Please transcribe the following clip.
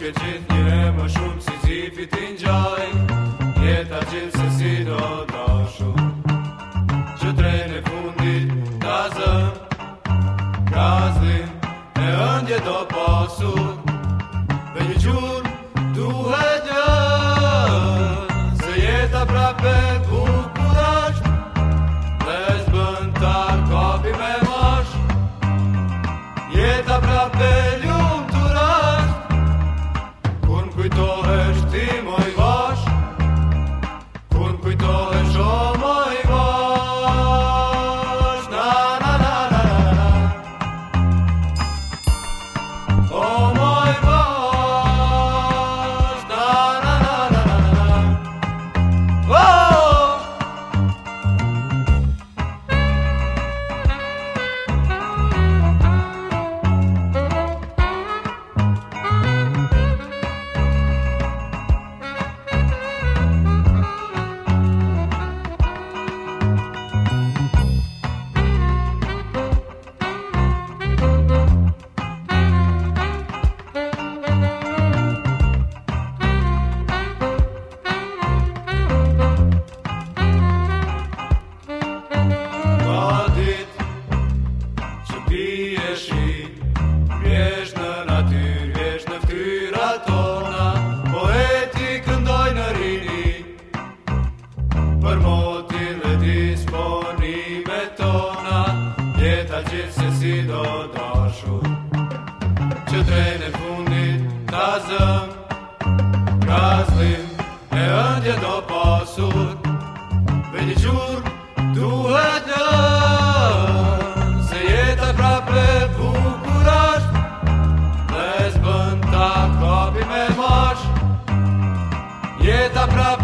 Këtë gjithë një më shumë Si cipit i një Jeta gjithë se si do tashur Që trejnë e fundit Gazëm Gazdim E ëndje do pasur Dhe një gjur Duhet një Se jeta pra pet Utpunasht Dhe zbëntar me mosh Jeta prapë Cristo Për motin dhe disponime tona Jeta gjithë se si do drashur Që trejnë e fundit Ta zëm Gazdhin E ëndje do posur Për një gjur Tu në Se jeta pra për bukurasht Dhe zbën ta Kopi me mosh Jeta pra